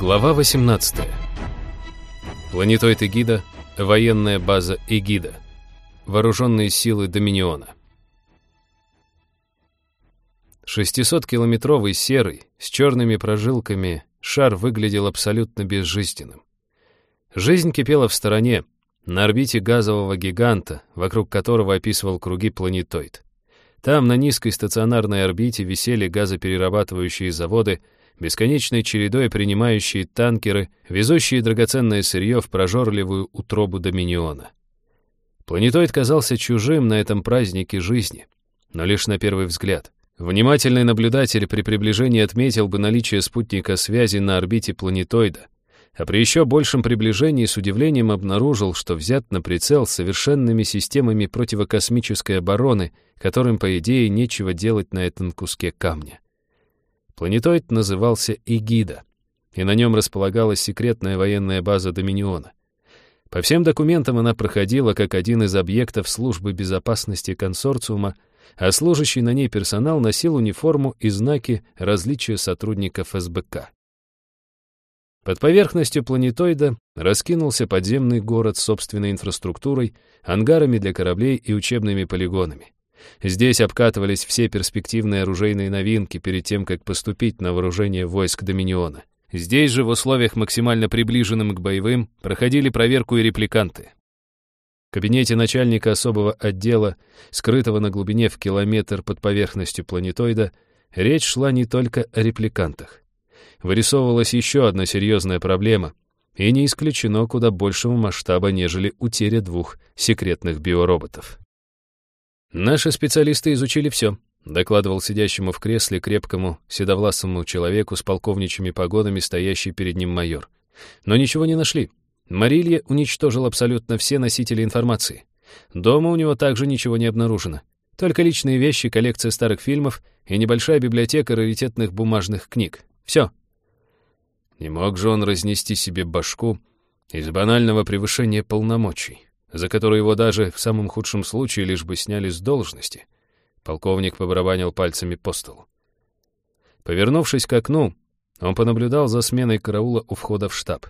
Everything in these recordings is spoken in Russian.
Глава 18. Планетоид Эгида, военная база Эгида, вооруженные силы Доминиона. 600-километровый серый, с черными прожилками, шар выглядел абсолютно безжизненным. Жизнь кипела в стороне, на орбите газового гиганта, вокруг которого описывал круги планетоид. Там, на низкой стационарной орбите, висели газоперерабатывающие заводы, бесконечной чередой принимающие танкеры, везущие драгоценное сырье в прожорливую утробу Доминиона. Планетоид казался чужим на этом празднике жизни, но лишь на первый взгляд. Внимательный наблюдатель при приближении отметил бы наличие спутника связи на орбите планетоида, а при еще большем приближении с удивлением обнаружил, что взят на прицел совершенными системами противокосмической обороны, которым, по идее, нечего делать на этом куске камня. Планетоид назывался Игида, и на нем располагалась секретная военная база Доминиона. По всем документам она проходила как один из объектов службы безопасности консорциума, а служащий на ней персонал носил униформу и знаки различия сотрудников СБК. Под поверхностью планетоида раскинулся подземный город с собственной инфраструктурой, ангарами для кораблей и учебными полигонами. Здесь обкатывались все перспективные оружейные новинки перед тем, как поступить на вооружение войск Доминиона. Здесь же, в условиях максимально приближенным к боевым, проходили проверку и репликанты. В кабинете начальника особого отдела, скрытого на глубине в километр под поверхностью планетоида, речь шла не только о репликантах. Вырисовывалась еще одна серьезная проблема, и не исключено куда большего масштаба, нежели утеря двух секретных биороботов. «Наши специалисты изучили все», — докладывал сидящему в кресле крепкому, седовласому человеку с полковничьими погонами, стоящий перед ним майор. «Но ничего не нашли. Марилья уничтожил абсолютно все носители информации. Дома у него также ничего не обнаружено. Только личные вещи, коллекция старых фильмов и небольшая библиотека раритетных бумажных книг. Все». Не мог же он разнести себе башку из банального превышения полномочий за который его даже в самом худшем случае лишь бы сняли с должности. Полковник побарабанил пальцами по столу. Повернувшись к окну, он понаблюдал за сменой караула у входа в штаб.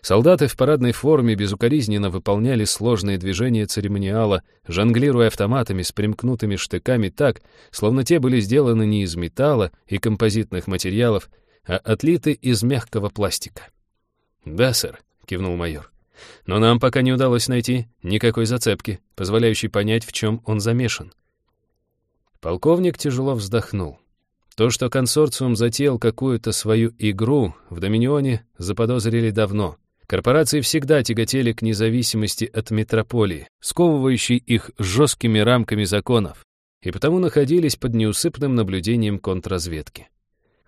Солдаты в парадной форме безукоризненно выполняли сложные движения церемониала, жонглируя автоматами с примкнутыми штыками так, словно те были сделаны не из металла и композитных материалов, а отлиты из мягкого пластика. «Да, сэр», — кивнул майор. Но нам пока не удалось найти никакой зацепки, позволяющей понять, в чем он замешан. Полковник тяжело вздохнул. То, что консорциум затеял какую-то свою игру, в Доминионе заподозрили давно. Корпорации всегда тяготели к независимости от метрополии, сковывающей их жесткими рамками законов, и потому находились под неусыпным наблюдением контрразведки.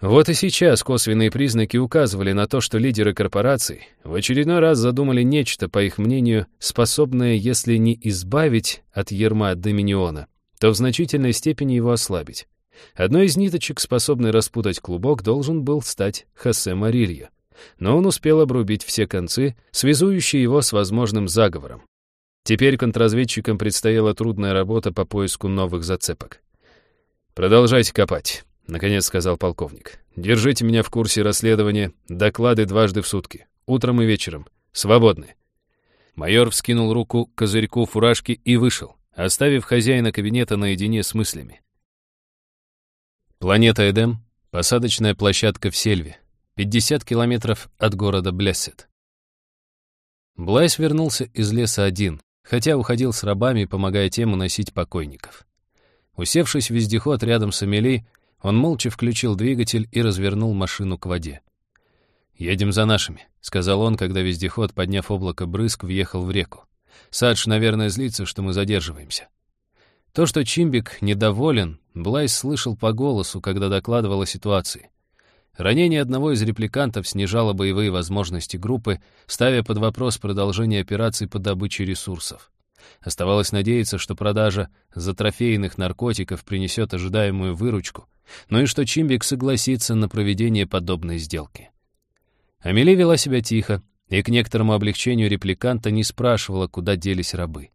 Вот и сейчас косвенные признаки указывали на то, что лидеры корпораций в очередной раз задумали нечто, по их мнению, способное, если не избавить от ерма Доминиона, то в значительной степени его ослабить. Одной из ниточек, способной распутать клубок, должен был стать Хосе Марилья. Но он успел обрубить все концы, связующие его с возможным заговором. Теперь контрразведчикам предстояла трудная работа по поиску новых зацепок. «Продолжайте копать», — наконец сказал полковник. «Держите меня в курсе расследования, доклады дважды в сутки, утром и вечером. Свободны». Майор вскинул руку к козырьку фуражки и вышел, оставив хозяина кабинета наедине с мыслями. Планета Эдем, посадочная площадка в Сельве, 50 километров от города Блессет. Блайс вернулся из леса один, хотя уходил с рабами, помогая тем уносить покойников. Усевшись в вездеход рядом с Амели, он молча включил двигатель и развернул машину к воде. «Едем за нашими», — сказал он, когда вездеход, подняв облако брызг, въехал в реку. «Садж, наверное, злится, что мы задерживаемся». То, что Чимбик недоволен, Блайс слышал по голосу, когда докладывал о ситуации. Ранение одного из репликантов снижало боевые возможности группы, ставя под вопрос продолжение операций по добыче ресурсов. Оставалось надеяться, что продажа затрофейных наркотиков принесет ожидаемую выручку, но и что Чимбик согласится на проведение подобной сделки. Амели вела себя тихо, и к некоторому облегчению репликанта не спрашивала, куда делись рабы.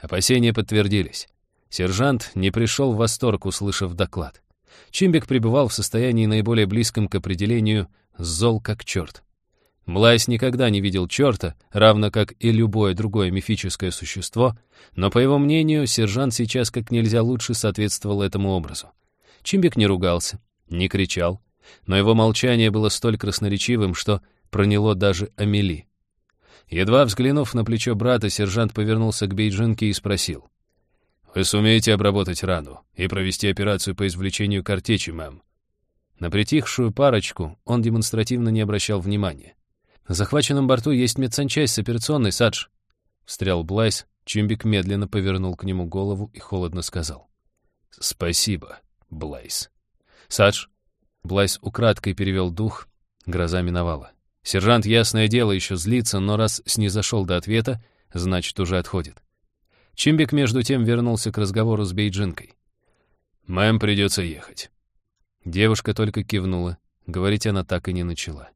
Опасения подтвердились. Сержант не пришел в восторг, услышав доклад. Чимбик пребывал в состоянии наиболее близком к определению «зол как черт». Блайс никогда не видел черта, равно как и любое другое мифическое существо, но, по его мнению, сержант сейчас как нельзя лучше соответствовал этому образу. Чимбик не ругался, не кричал, но его молчание было столь красноречивым, что проняло даже Амели. Едва взглянув на плечо брата, сержант повернулся к Бейджинке и спросил. «Вы сумеете обработать рану и провести операцию по извлечению картечи, мэм?» На притихшую парочку он демонстративно не обращал внимания. «На захваченном борту есть медсанчасть с операционной, Садж!» Встрял Блайс, Чимбик медленно повернул к нему голову и холодно сказал. «Спасибо, Блайс». «Садж!» Блайс украдкой перевел дух, гроза миновала. Сержант, ясное дело, еще злится, но раз снизошел до ответа, значит, уже отходит. Чимбик, между тем, вернулся к разговору с Бейджинкой. «Мэм, придется ехать». Девушка только кивнула. Говорить она так и не начала.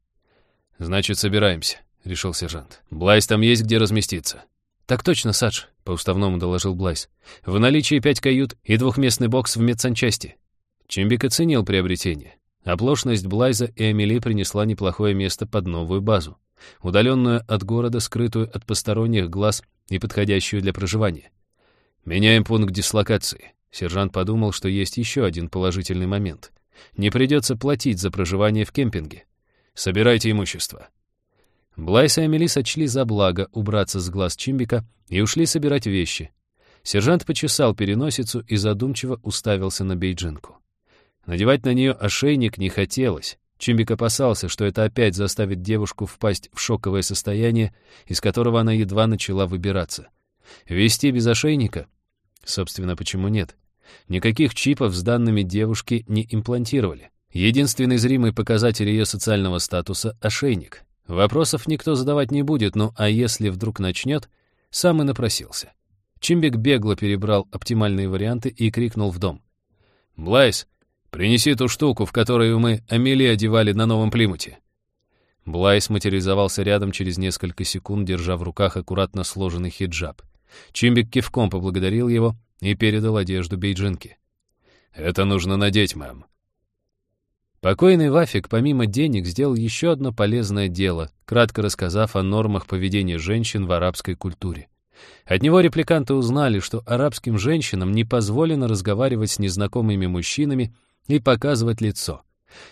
«Значит, собираемся», — решил сержант. «Блайс, там есть где разместиться». «Так точно, Садж», — по-уставному доложил Блайс. «В наличии пять кают и двухместный бокс в медсанчасти». Чимбик оценил приобретение. Оплошность Блайза и Амели принесла неплохое место под новую базу, удаленную от города, скрытую от посторонних глаз и подходящую для проживания. «Меняем пункт дислокации». Сержант подумал, что есть еще один положительный момент. Не придется платить за проживание в кемпинге. Собирайте имущество». Блайс и Амели сочли за благо убраться с глаз Чимбика и ушли собирать вещи. Сержант почесал переносицу и задумчиво уставился на Бейджинку. Надевать на нее ошейник не хотелось. Чимбик опасался, что это опять заставит девушку впасть в шоковое состояние, из которого она едва начала выбираться. Вести без ошейника? Собственно, почему нет? Никаких чипов с данными девушки не имплантировали. Единственный зримый показатель ее социального статуса — ошейник. Вопросов никто задавать не будет, ну а если вдруг начнет, сам и напросился. Чимбик бегло перебрал оптимальные варианты и крикнул в дом. «Блайс, принеси ту штуку, в которую мы Амели одевали на новом Плимуте». Блайс материализовался рядом через несколько секунд, держа в руках аккуратно сложенный хиджаб. Чимбик кивком поблагодарил его и передал одежду бейджинке. «Это нужно надеть, мэм», Покойный Вафик, помимо денег, сделал еще одно полезное дело, кратко рассказав о нормах поведения женщин в арабской культуре. От него репликанты узнали, что арабским женщинам не позволено разговаривать с незнакомыми мужчинами и показывать лицо.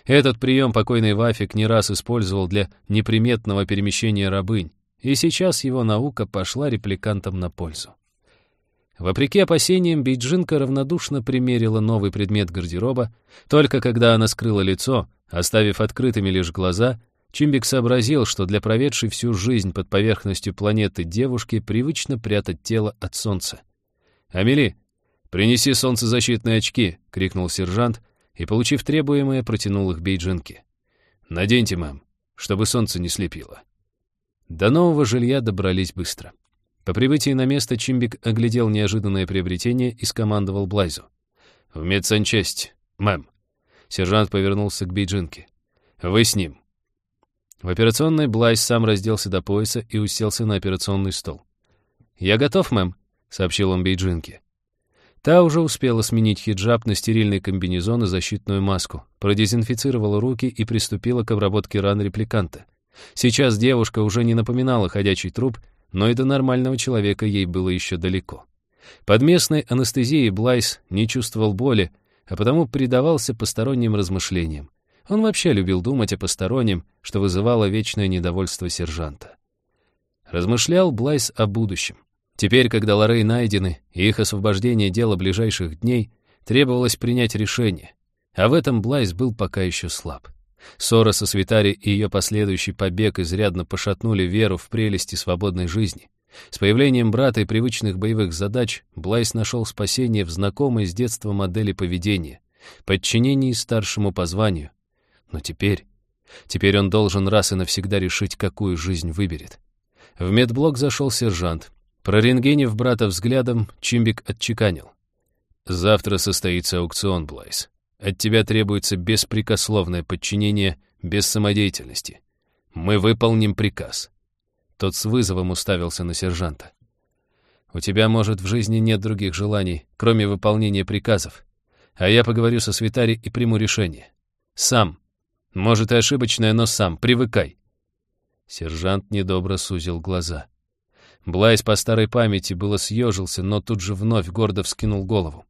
Этот прием покойный Вафик не раз использовал для неприметного перемещения рабынь, и сейчас его наука пошла репликантам на пользу. Вопреки опасениям, Бейджинка равнодушно примерила новый предмет гардероба. Только когда она скрыла лицо, оставив открытыми лишь глаза, Чимбик сообразил, что для проведшей всю жизнь под поверхностью планеты девушки привычно прятать тело от солнца. «Амели, принеси солнцезащитные очки!» — крикнул сержант и, получив требуемое, протянул их Бейджинке. «Наденьте, мам, чтобы солнце не слепило». До нового жилья добрались быстро. По прибытии на место Чимбик оглядел неожиданное приобретение и скомандовал Блайзу. «В медсанчасть, мэм». Сержант повернулся к Бейджинке. «Вы с ним». В операционной Блайз сам разделся до пояса и уселся на операционный стол. «Я готов, мэм», — сообщил он Бейджинке. Та уже успела сменить хиджаб на стерильный комбинезон и защитную маску, продезинфицировала руки и приступила к обработке ран репликанта. Сейчас девушка уже не напоминала ходячий труп, но и до нормального человека ей было еще далеко. Под местной анестезией Блайс не чувствовал боли, а потому предавался посторонним размышлениям. Он вообще любил думать о постороннем, что вызывало вечное недовольство сержанта. Размышлял Блайс о будущем. Теперь, когда Лорей найдены, и их освобождение — дело ближайших дней, требовалось принять решение. А в этом Блайс был пока еще слаб. Ссора со Свитари и ее последующий побег изрядно пошатнули веру в прелести свободной жизни. С появлением брата и привычных боевых задач Блайс нашел спасение в знакомой с детства модели поведения, подчинении старшему по званию. Но теперь... Теперь он должен раз и навсегда решить, какую жизнь выберет. В медблок зашел сержант. Прорентгенив брата взглядом, Чимбик отчеканил. «Завтра состоится аукцион, Блайс. От тебя требуется беспрекословное подчинение без самодеятельности. Мы выполним приказ». Тот с вызовом уставился на сержанта. «У тебя, может, в жизни нет других желаний, кроме выполнения приказов. А я поговорю со Свитари и приму решение. Сам. Может, и ошибочное, но сам. Привыкай». Сержант недобро сузил глаза. Блайс по старой памяти было съежился, но тут же вновь гордо вскинул голову.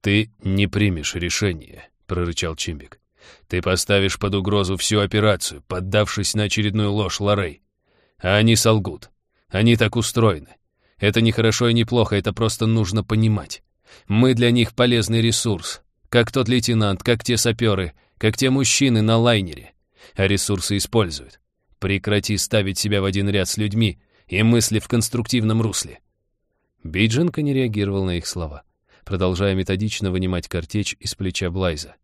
«Ты не примешь решение», — прорычал Чимбик. «Ты поставишь под угрозу всю операцию, поддавшись на очередную ложь Лорей. А они солгут. Они так устроены. Это не хорошо и не плохо, это просто нужно понимать. Мы для них полезный ресурс, как тот лейтенант, как те саперы, как те мужчины на лайнере. А ресурсы используют. Прекрати ставить себя в один ряд с людьми и мысли в конструктивном русле. Бидженко не реагировал на их слова, продолжая методично вынимать картечь из плеча Блайза.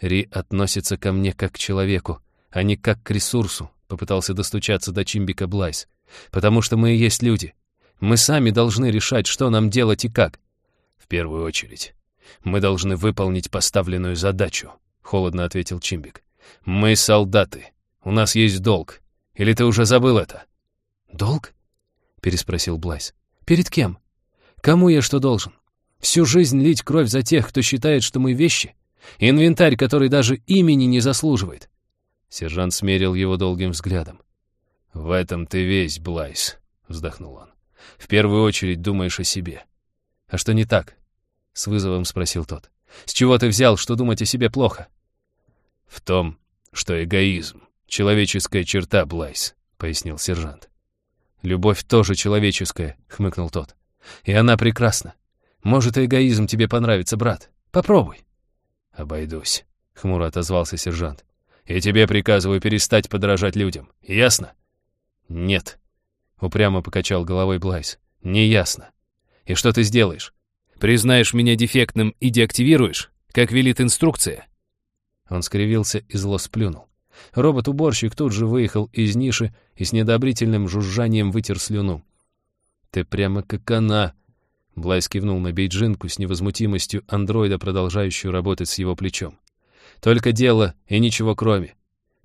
«Ри относится ко мне как к человеку, а не как к ресурсу», попытался достучаться до Чимбика Блайз. «Потому что мы и есть люди. Мы сами должны решать, что нам делать и как». «В первую очередь, мы должны выполнить поставленную задачу», холодно ответил Чимбик. «Мы солдаты. У нас есть долг. Или ты уже забыл это?» «Долг?» — переспросил Блайс. «Перед кем? Кому я что должен? Всю жизнь лить кровь за тех, кто считает, что мы вещи? Инвентарь, который даже имени не заслуживает?» Сержант смерил его долгим взглядом. «В этом ты весь, Блайс», — вздохнул он. «В первую очередь думаешь о себе». «А что не так?» — с вызовом спросил тот. «С чего ты взял, что думать о себе плохо?» «В том, что эгоизм — человеческая черта, Блайс», — пояснил сержант. «Любовь тоже человеческая», — хмыкнул тот. «И она прекрасна. Может, эгоизм тебе понравится, брат. Попробуй». «Обойдусь», — хмуро отозвался сержант. «И тебе приказываю перестать подражать людям. Ясно?» «Нет», — упрямо покачал головой Блайс. «Не ясно. И что ты сделаешь? Признаешь меня дефектным и деактивируешь, как велит инструкция?» Он скривился и зло сплюнул. Робот-уборщик тут же выехал из ниши и с недобрительным жужжанием вытер слюну. «Ты прямо как она!» Блайс кивнул на бейджинку с невозмутимостью андроида, продолжающую работать с его плечом. «Только дело и ничего кроме.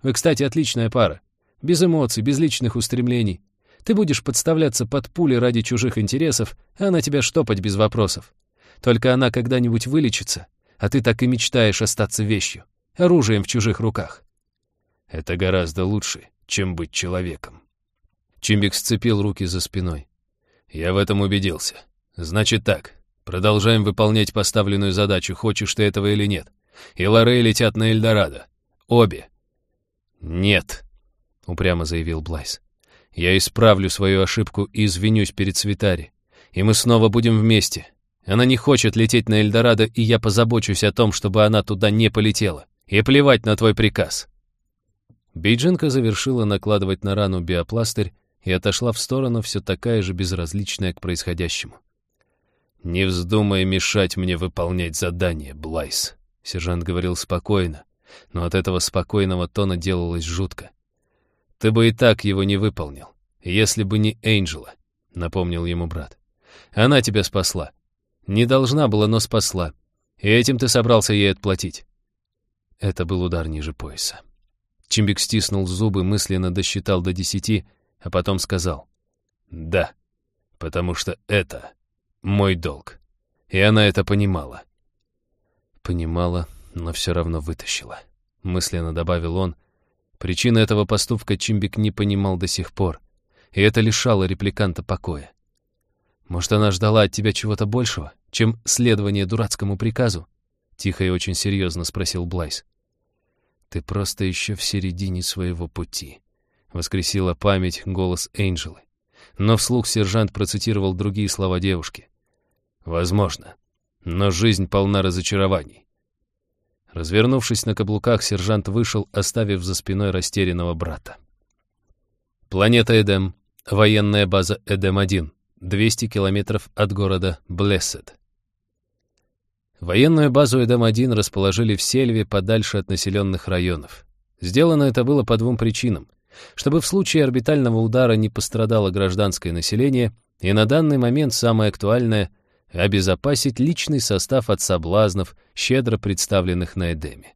Вы, кстати, отличная пара. Без эмоций, без личных устремлений. Ты будешь подставляться под пули ради чужих интересов, а она тебя штопать без вопросов. Только она когда-нибудь вылечится, а ты так и мечтаешь остаться вещью оружием в чужих руках. Это гораздо лучше, чем быть человеком. Чимбик сцепил руки за спиной. Я в этом убедился. Значит так, продолжаем выполнять поставленную задачу, хочешь ты этого или нет. И Лорей летят на Эльдорадо. Обе. Нет, упрямо заявил Блайс. Я исправлю свою ошибку и извинюсь перед Свитари. И мы снова будем вместе. Она не хочет лететь на Эльдорадо, и я позабочусь о том, чтобы она туда не полетела. И плевать на твой приказ. Бейджинка завершила накладывать на рану биопластырь и отошла в сторону, все такая же безразличная к происходящему. «Не вздумай мешать мне выполнять задание, Блайс», — сержант говорил спокойно, но от этого спокойного тона делалось жутко. «Ты бы и так его не выполнил, если бы не Энджела», — напомнил ему брат. «Она тебя спасла. Не должна была, но спасла. И этим ты собрался ей отплатить. Это был удар ниже пояса. Чимбик стиснул зубы, мысленно досчитал до десяти, а потом сказал «Да, потому что это мой долг». И она это понимала. Понимала, но все равно вытащила. Мысленно добавил он. Причины этого поступка Чимбик не понимал до сих пор, и это лишало репликанта покоя. «Может, она ждала от тебя чего-то большего, чем следование дурацкому приказу?» Тихо и очень серьезно спросил Блайс. «Ты просто еще в середине своего пути», — воскресила память голос Энджелы. Но вслух сержант процитировал другие слова девушки. «Возможно, но жизнь полна разочарований». Развернувшись на каблуках, сержант вышел, оставив за спиной растерянного брата. Планета Эдем, военная база Эдем-1, 200 километров от города Блессед. Военную базу Эдем-1 расположили в Сельве подальше от населенных районов. Сделано это было по двум причинам. Чтобы в случае орбитального удара не пострадало гражданское население, и на данный момент самое актуальное — обезопасить личный состав от соблазнов, щедро представленных на Эдеме.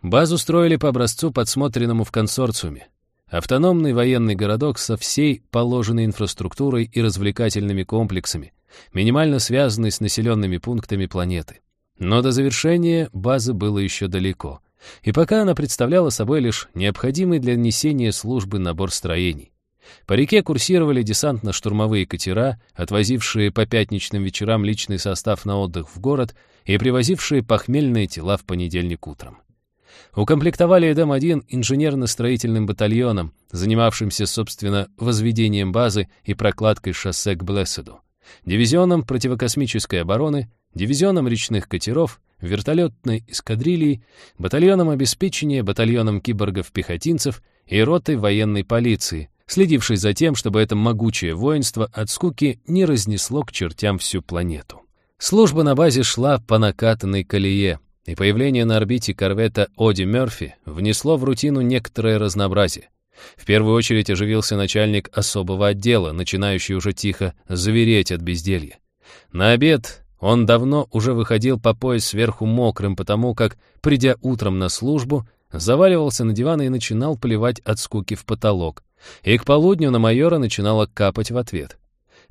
Базу строили по образцу, подсмотренному в консорциуме. Автономный военный городок со всей положенной инфраструктурой и развлекательными комплексами, минимально связанный с населенными пунктами планеты. Но до завершения базы было еще далеко, И пока она представляла собой лишь необходимый для несения службы набор строений. По реке курсировали десантно-штурмовые катера, отвозившие по пятничным вечерам личный состав на отдых в город и привозившие похмельные тела в понедельник утром. Укомплектовали Эдем-1 инженерно-строительным батальоном, занимавшимся, собственно, возведением базы и прокладкой шоссе к Блесседу, дивизионом противокосмической обороны, дивизионом речных катеров, вертолетной эскадрильей, батальоном обеспечения, батальоном киборгов-пехотинцев и ротой военной полиции, следившей за тем, чтобы это могучее воинство от скуки не разнесло к чертям всю планету. Служба на базе шла по накатанной колее, и появление на орбите корвета Оди Мёрфи внесло в рутину некоторое разнообразие. В первую очередь оживился начальник особого отдела, начинающий уже тихо завереть от безделья. На обед он давно уже выходил по пояс сверху мокрым, потому как, придя утром на службу, заваливался на диван и начинал поливать от скуки в потолок. И к полудню на майора начинало капать в ответ.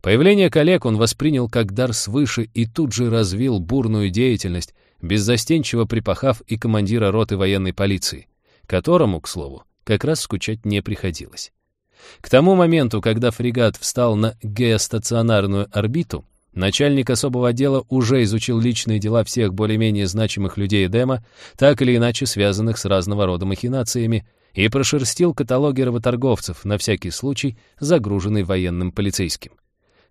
Появление коллег он воспринял как дар свыше и тут же развил бурную деятельность, беззастенчиво припахав и командира роты военной полиции, которому, к слову, как раз скучать не приходилось. К тому моменту, когда фрегат встал на геостационарную орбиту, Начальник особого отдела уже изучил личные дела всех более-менее значимых людей Эдема, так или иначе связанных с разного рода махинациями, и прошерстил каталоги работорговцев, на всякий случай загруженный военным полицейским.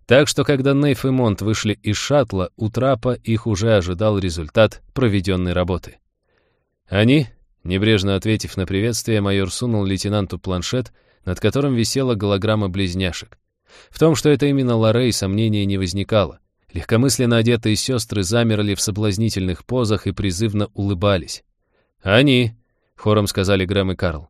Так что, когда Нейф и Монт вышли из шаттла, у трапа их уже ожидал результат проведенной работы. Они, небрежно ответив на приветствие, майор сунул лейтенанту планшет, над которым висела голограмма близняшек. В том, что это именно Лоррей, сомнения не возникало. Легкомысленно одетые сестры замерли в соблазнительных позах и призывно улыбались. «Они», — хором сказали Грэм и Карл.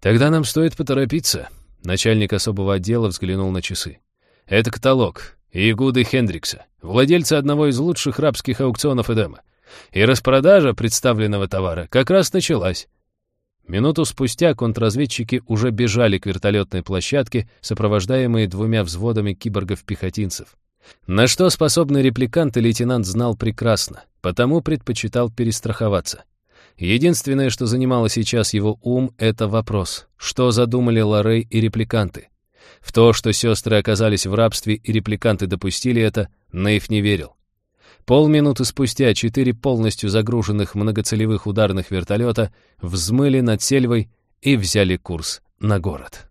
«Тогда нам стоит поторопиться», — начальник особого отдела взглянул на часы. «Это каталог. Игуды Хендрикса, владельца одного из лучших рабских аукционов Эдема. И распродажа представленного товара как раз началась. Минуту спустя контрразведчики уже бежали к вертолетной площадке, сопровождаемые двумя взводами киборгов-пехотинцев. На что способны репликанты лейтенант знал прекрасно, потому предпочитал перестраховаться. Единственное, что занимало сейчас его ум, это вопрос, что задумали Лорей и репликанты. В то, что сестры оказались в рабстве и репликанты допустили это, Нейв не верил. Полминуты спустя четыре полностью загруженных многоцелевых ударных вертолета взмыли над сельвой и взяли курс на город.